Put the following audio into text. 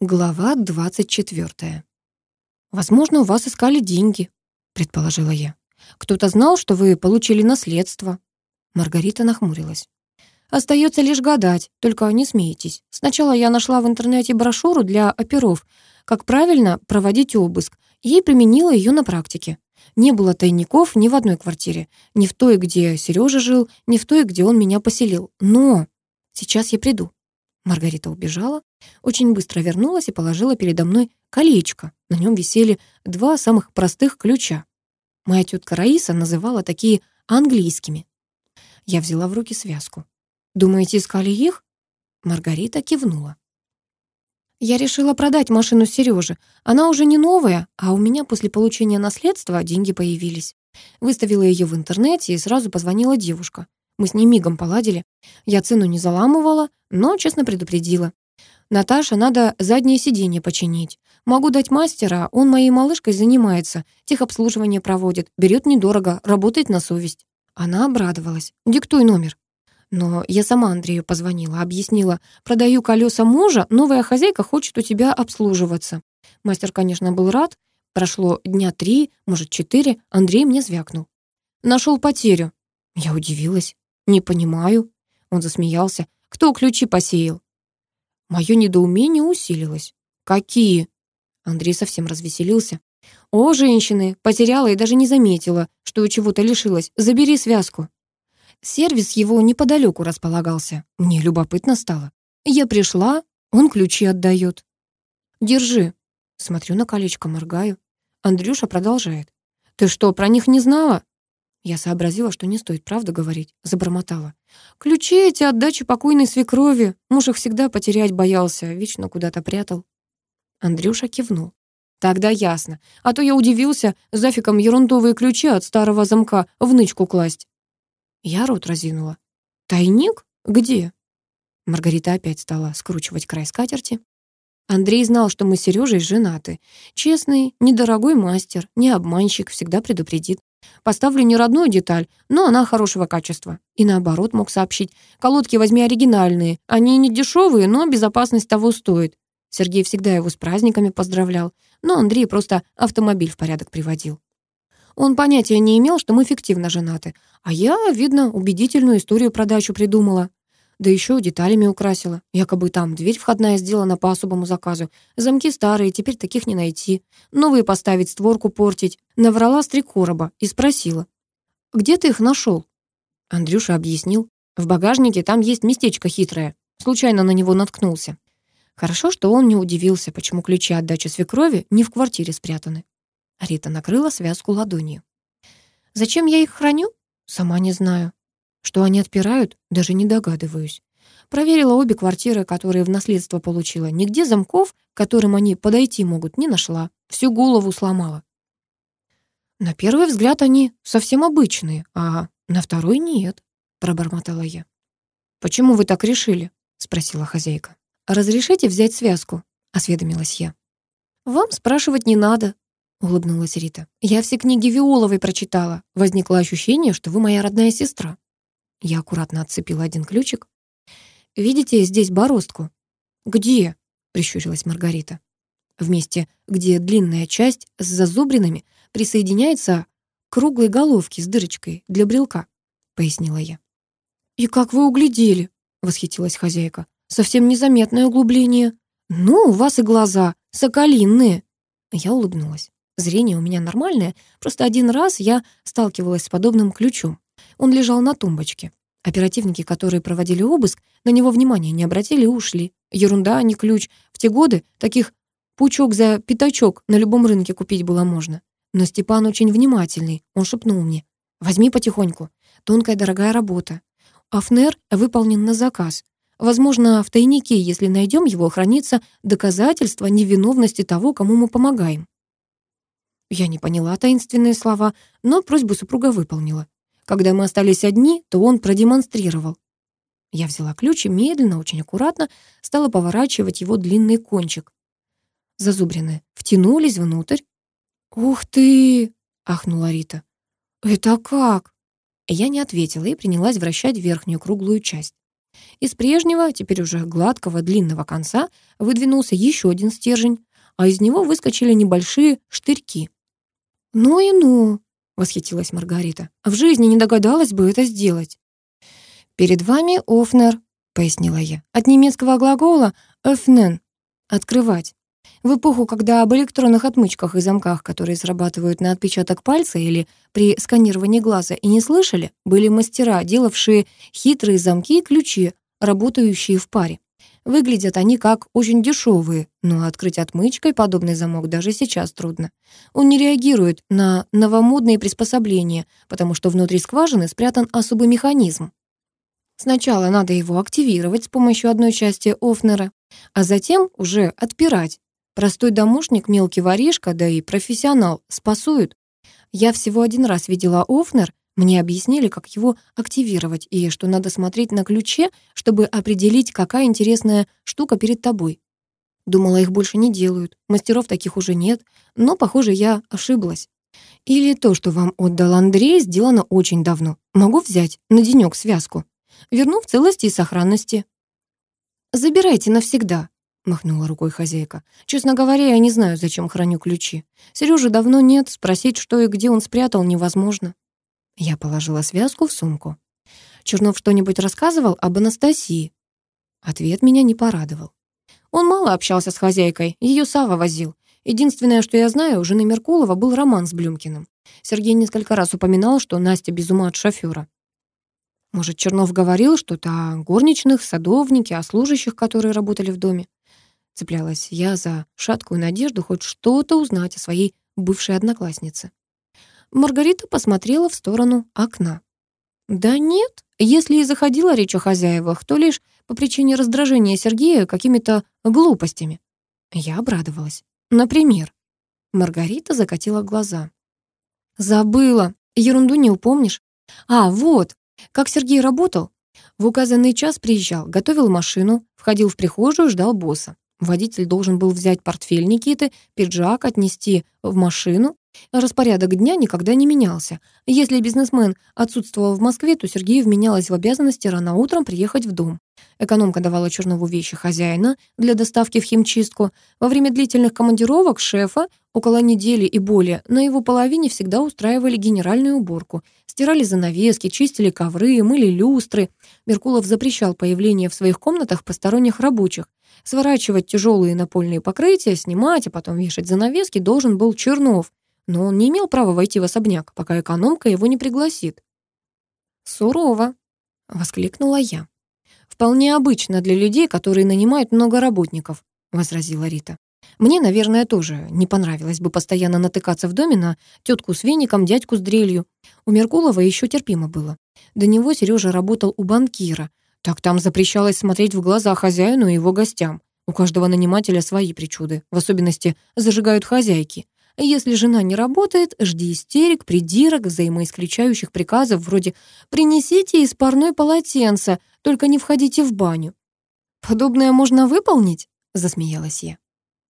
Глава 24. «Возможно, у вас искали деньги», — предположила я. «Кто-то знал, что вы получили наследство». Маргарита нахмурилась. «Остается лишь гадать, только не смейтесь. Сначала я нашла в интернете брошюру для оперов, как правильно проводить обыск, и применила ее на практике. Не было тайников ни в одной квартире, ни в той, где Сережа жил, ни в той, где он меня поселил. Но сейчас я приду». Маргарита убежала, очень быстро вернулась и положила передо мной колечко. На нем висели два самых простых ключа. Моя тетка Раиса называла такие английскими. Я взяла в руки связку. «Думаете, искали их?» Маргарита кивнула. «Я решила продать машину Сережи. Она уже не новая, а у меня после получения наследства деньги появились. Выставила ее в интернете и сразу позвонила девушка. Мы с ней мигом поладили. Я цену не заламывала, но честно предупредила. Наташа, надо заднее сиденье починить. Могу дать мастера, он моей малышкой занимается, техобслуживание проводит, берет недорого, работает на совесть». Она обрадовалась. «Диктуй номер». Но я сама Андрею позвонила, объяснила. «Продаю колеса мужа, новая хозяйка хочет у тебя обслуживаться». Мастер, конечно, был рад. Прошло дня три, может, четыре, Андрей мне звякнул. «Нашел потерю». Я удивилась. «Не понимаю». Он засмеялся. «Кто ключи посеял?» Мое недоумение усилилось. «Какие?» Андрей совсем развеселился. «О, женщины! Потеряла и даже не заметила, что у чего-то лишилась. Забери связку!» Сервис его неподалеку располагался. Мне любопытно стало. Я пришла, он ключи отдает. «Держи!» Смотрю на колечко, моргаю. Андрюша продолжает. «Ты что, про них не знала? Я сообразила, что не стоит правду говорить, забормотала. «Ключи эти от дачи покойной свекрови. Муж их всегда потерять боялся, вечно куда-то прятал». Андрюша кивнул. «Тогда ясно. А то я удивился зафиком ерундовые ключи от старого замка в нычку класть». Я рот разинула. «Тайник? Где?» Маргарита опять стала скручивать край скатерти. Андрей знал, что мы с Сережей женаты. Честный, недорогой мастер, не обманщик, всегда предупредит. Поставлю не родную деталь, но она хорошего качества. И наоборот мог сообщить. Колодки возьми оригинальные. Они не дешевые, но безопасность того стоит. Сергей всегда его с праздниками поздравлял, но Андрей просто автомобиль в порядок приводил. Он понятия не имел, что мы фиктивно женаты, а я, видно, убедительную историю про дачу придумала да еще деталями украсила. Якобы там дверь входная сделана по особому заказу. Замки старые, теперь таких не найти. Новые поставить, створку портить. Наврала с три короба и спросила. «Где ты их нашел?» Андрюша объяснил. «В багажнике там есть местечко хитрое. Случайно на него наткнулся». Хорошо, что он не удивился, почему ключи от дачи свекрови не в квартире спрятаны. Рита накрыла связку ладонью. «Зачем я их храню? Сама не знаю. Что они отпирают, даже не догадываюсь. Проверила обе квартиры, которые в наследство получила. Нигде замков, к которым они подойти могут, не нашла. Всю голову сломала. На первый взгляд они совсем обычные, а на второй нет, пробормотала я. Почему вы так решили? спросила хозяйка. Разрешите взять связку, осведомилась я. Вам спрашивать не надо, улыбнулась Рита. Я все книги Виоловой прочитала. Возникло ощущение, что вы моя родная сестра. Я аккуратно отцепила один ключик. «Видите здесь бороздку?» «Где?» — прищурилась Маргарита. «В месте, где длинная часть с зазубринами присоединяется к круглой головке с дырочкой для брелка», — пояснила я. «И как вы углядели?» — восхитилась хозяйка. «Совсем незаметное углубление. Ну, у вас и глаза соколинные». Я улыбнулась. Зрение у меня нормальное, просто один раз я сталкивалась с подобным ключом. Он лежал на тумбочке. Оперативники, которые проводили обыск, на него внимания не обратили и ушли. Ерунда, а не ключ. В те годы таких пучок за пятачок на любом рынке купить было можно. Но Степан очень внимательный. Он шепнул мне. «Возьми потихоньку. Тонкая дорогая работа. Афнер выполнен на заказ. Возможно, в тайнике, если найдем его, хранится доказательство невиновности того, кому мы помогаем». Я не поняла таинственные слова, но просьбу супруга выполнила. Когда мы остались одни, то он продемонстрировал. Я взяла ключ и медленно, очень аккуратно стала поворачивать его длинный кончик. Зазубрины втянулись внутрь. «Ух ты!» — ахнула Рита. «Это как?» Я не ответила и принялась вращать верхнюю круглую часть. Из прежнего, теперь уже гладкого, длинного конца выдвинулся еще один стержень, а из него выскочили небольшие штырьки. «Ну и ну!» восхитилась Маргарита. «А «В жизни не догадалась бы это сделать». «Перед вами офнер», — пояснила я, от немецкого глагола «öffnen» — «открывать». В эпоху, когда об электронных отмычках и замках, которые срабатывают на отпечаток пальца или при сканировании глаза и не слышали, были мастера, делавшие хитрые замки и ключи, работающие в паре. Выглядят они как очень дешевые, но открыть отмычкой подобный замок даже сейчас трудно. Он не реагирует на новомодные приспособления, потому что внутри скважины спрятан особый механизм. Сначала надо его активировать с помощью одной части Офнера, а затем уже отпирать. Простой домушник, мелкий воришка, да и профессионал спасуют. Я всего один раз видела Офнер, мне объяснили, как его активировать, и что надо смотреть на ключе, чтобы определить, какая интересная штука перед тобой. Думала, их больше не делают, мастеров таких уже нет, но, похоже, я ошиблась. Или то, что вам отдал Андрей, сделано очень давно. Могу взять на денёк связку. Верну в целости и сохранности. «Забирайте навсегда», — махнула рукой хозяйка. «Честно говоря, я не знаю, зачем храню ключи. Серёжи давно нет, спросить, что и где он спрятал, невозможно». Я положила связку в сумку. Чернов что-нибудь рассказывал об Анастасии? Ответ меня не порадовал. Он мало общался с хозяйкой, ее Сава возил. Единственное, что я знаю, у жены Меркулова был роман с Блюмкиным. Сергей несколько раз упоминал, что Настя без ума от шофера. Может, Чернов говорил что-то о горничных, садовнике, о служащих, которые работали в доме? Цеплялась я за шаткую надежду хоть что-то узнать о своей бывшей однокласснице. Маргарита посмотрела в сторону окна. «Да нет, если и заходила речь о хозяевах, то лишь по причине раздражения Сергея какими-то глупостями». Я обрадовалась. «Например?» Маргарита закатила глаза. «Забыла. Ерунду не упомнишь. А, вот, как Сергей работал. В указанный час приезжал, готовил машину, входил в прихожую, ждал босса. Водитель должен был взять портфель Никиты, пиджак, отнести в машину, Распорядок дня никогда не менялся. Если бизнесмен отсутствовал в Москве, то Сергею вменялось в обязанности рано утром приехать в дом. Экономка давала Чернову вещи хозяина для доставки в химчистку. Во время длительных командировок шефа, около недели и более, на его половине всегда устраивали генеральную уборку. Стирали занавески, чистили ковры, мыли люстры. Меркулов запрещал появление в своих комнатах посторонних рабочих. Сворачивать тяжелые напольные покрытия, снимать, а потом вешать занавески должен был Чернов но он не имел права войти в особняк, пока экономка его не пригласит. «Сурово!» — воскликнула я. «Вполне обычно для людей, которые нанимают много работников», — возразила Рита. «Мне, наверное, тоже не понравилось бы постоянно натыкаться в доме на тетку с веником, дядьку с дрелью. У Меркулова еще терпимо было. До него Сережа работал у банкира. Так там запрещалось смотреть в глаза хозяину и его гостям. У каждого нанимателя свои причуды, в особенности зажигают хозяйки. Если жена не работает, жди истерик, придирок, взаимоисключающих приказов вроде «принесите из парной полотенца», только не входите в баню». «Подобное можно выполнить?» — засмеялась я.